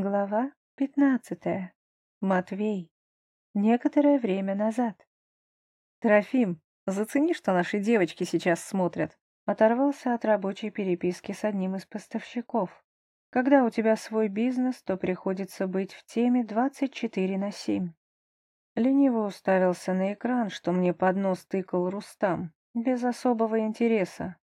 Глава пятнадцатая. Матвей. Некоторое время назад. «Трофим, зацени, что наши девочки сейчас смотрят». Оторвался от рабочей переписки с одним из поставщиков. Когда у тебя свой бизнес, то приходится быть в теме 24 на 7. Лениво уставился на экран, что мне под нос тыкал Рустам, без особого интереса.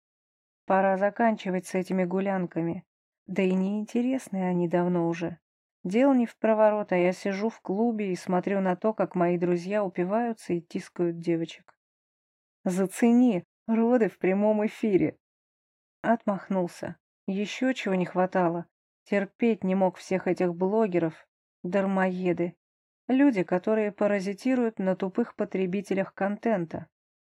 Пора заканчивать с этими гулянками. Да и неинтересные они давно уже. Дел не в проворот, а я сижу в клубе и смотрю на то, как мои друзья упиваются и тискают девочек. Зацени, роды в прямом эфире. Отмахнулся. Еще чего не хватало. Терпеть не мог всех этих блогеров, дармоеды. Люди, которые паразитируют на тупых потребителях контента.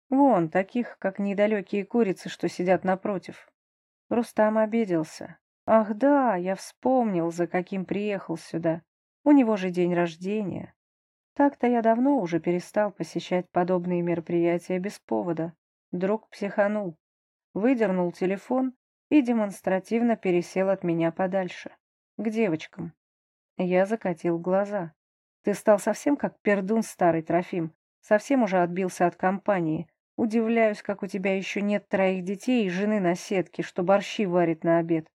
Вон, таких, как недалекие курицы, что сидят напротив. Рустам обиделся. Ах да, я вспомнил, за каким приехал сюда. У него же день рождения. Так-то я давно уже перестал посещать подобные мероприятия без повода. Друг психанул, выдернул телефон и демонстративно пересел от меня подальше, к девочкам. Я закатил глаза. Ты стал совсем как пердун старый Трофим, совсем уже отбился от компании. Удивляюсь, как у тебя еще нет троих детей и жены на сетке, что борщи варит на обед.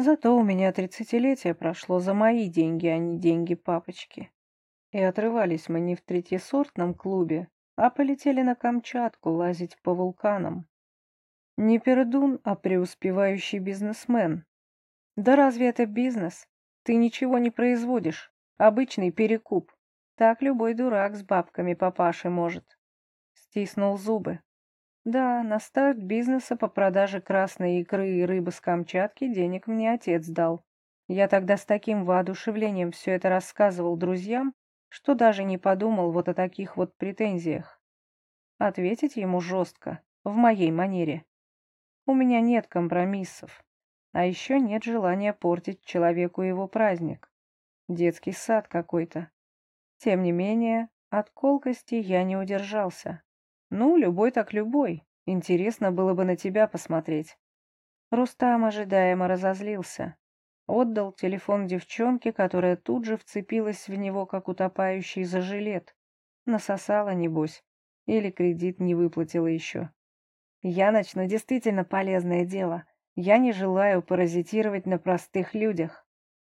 Зато у меня тридцатилетие прошло за мои деньги, а не деньги папочки. И отрывались мы не в третьесортном клубе, а полетели на Камчатку лазить по вулканам. Не пердун, а преуспевающий бизнесмен. Да разве это бизнес? Ты ничего не производишь. Обычный перекуп. Так любой дурак с бабками папаши может. Стиснул зубы. Да, на старт бизнеса по продаже красной икры и рыбы с Камчатки денег мне отец дал. Я тогда с таким воодушевлением все это рассказывал друзьям, что даже не подумал вот о таких вот претензиях. Ответить ему жестко, в моей манере. У меня нет компромиссов, а еще нет желания портить человеку его праздник. Детский сад какой-то. Тем не менее, от колкости я не удержался. Ну, любой так любой. Интересно было бы на тебя посмотреть. Рустам ожидаемо разозлился. Отдал телефон девчонке, которая тут же вцепилась в него, как утопающий за жилет. Насосала, небось. Или кредит не выплатила еще. Я начну действительно полезное дело. Я не желаю паразитировать на простых людях.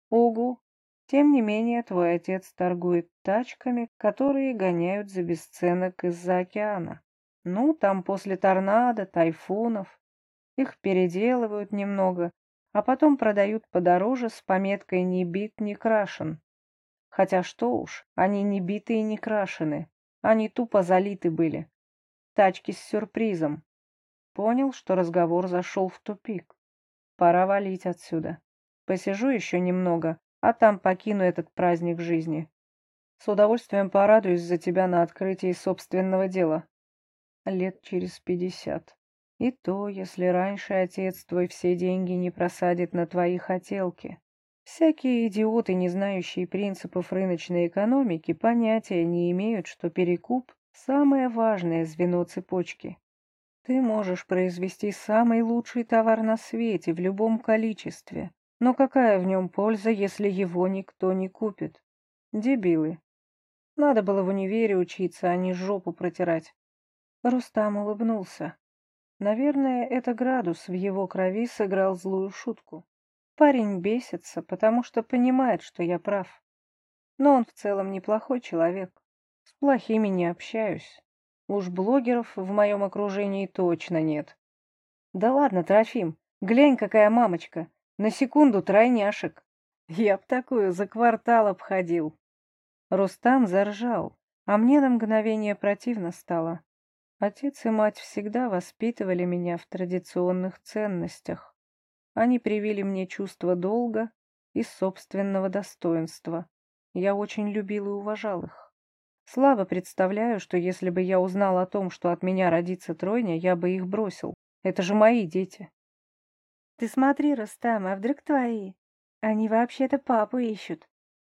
Угу. Тем не менее, твой отец торгует тачками, которые гоняют за бесценок из-за океана. Ну, там после торнадо, тайфунов. Их переделывают немного, а потом продают подороже с пометкой «не бит, не крашен». Хотя что уж, они не биты и не крашены. Они тупо залиты были. Тачки с сюрпризом. Понял, что разговор зашел в тупик. Пора валить отсюда. Посижу еще немного, а там покину этот праздник жизни. С удовольствием порадуюсь за тебя на открытии собственного дела лет через пятьдесят. И то, если раньше отец твой все деньги не просадит на твои хотелки. Всякие идиоты, не знающие принципов рыночной экономики, понятия не имеют, что перекуп – самое важное звено цепочки. Ты можешь произвести самый лучший товар на свете в любом количестве, но какая в нем польза, если его никто не купит? Дебилы. Надо было в универе учиться, а не жопу протирать. Рустам улыбнулся. Наверное, это градус в его крови сыграл злую шутку. Парень бесится, потому что понимает, что я прав. Но он в целом неплохой человек. С плохими не общаюсь. Уж блогеров в моем окружении точно нет. Да ладно, Трофим, глянь, какая мамочка. На секунду тройняшек. Я б такую за квартал обходил. Рустам заржал, а мне на мгновение противно стало. Отец и мать всегда воспитывали меня в традиционных ценностях. Они привили мне чувство долга и собственного достоинства. Я очень любил и уважал их. Слабо представляю, что если бы я узнал о том, что от меня родится тройня, я бы их бросил. Это же мои дети. Ты смотри, Рустам, а вдруг твои? Они вообще-то папу ищут.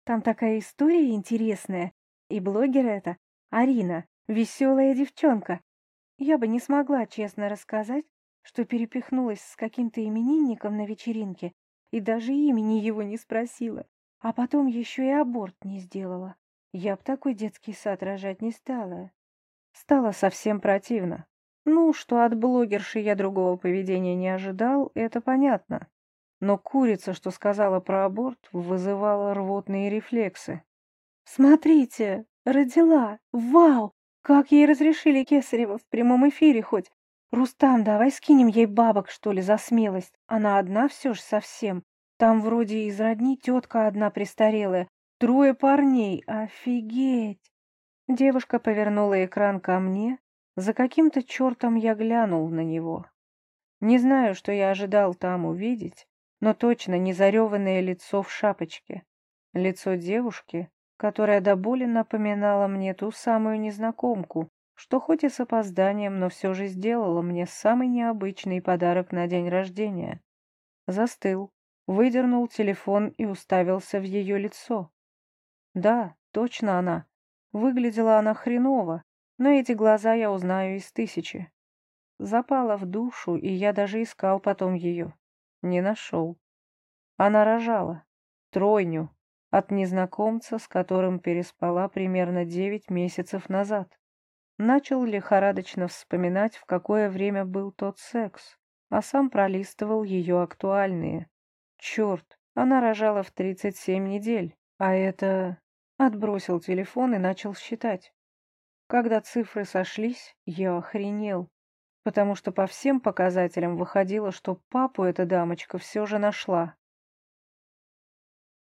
Там такая история интересная. И блогер это Арина, веселая девчонка. Я бы не смогла честно рассказать, что перепихнулась с каким-то именинником на вечеринке и даже имени его не спросила. А потом еще и аборт не сделала. Я б такой детский сад рожать не стала. Стало совсем противно. Ну, что от блогерши я другого поведения не ожидал, это понятно. Но курица, что сказала про аборт, вызывала рвотные рефлексы. «Смотрите, родила! Вау! Как ей разрешили Кесарева в прямом эфире хоть? Рустам, давай скинем ей бабок, что ли, за смелость. Она одна все ж совсем. Там вроде из родни тетка одна престарелая. Трое парней. Офигеть!» Девушка повернула экран ко мне. За каким-то чертом я глянул на него. Не знаю, что я ожидал там увидеть, но точно не зареванное лицо в шапочке. Лицо девушки, которая до боли напоминала мне ту самую незнакомку, что хоть и с опозданием, но все же сделала мне самый необычный подарок на день рождения. Застыл, выдернул телефон и уставился в ее лицо. Да, точно она. Выглядела она хреново, но эти глаза я узнаю из тысячи. Запала в душу, и я даже искал потом ее. Не нашел. Она рожала. Тройню. От незнакомца, с которым переспала примерно девять месяцев назад. Начал лихорадочно вспоминать, в какое время был тот секс, а сам пролистывал ее актуальные. Черт, она рожала в 37 недель, а это... Отбросил телефон и начал считать. Когда цифры сошлись, я охренел, потому что по всем показателям выходило, что папу эта дамочка все же нашла.